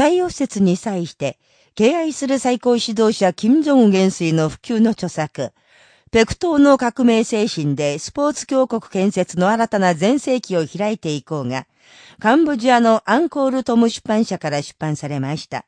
太陽説に際して、敬愛する最高指導者金正恩元帥の普及の著作、ペクトーの革命精神でスポーツ強国建設の新たな前世紀を開いていこうが、カンボジアのアンコールトム出版社から出版されました。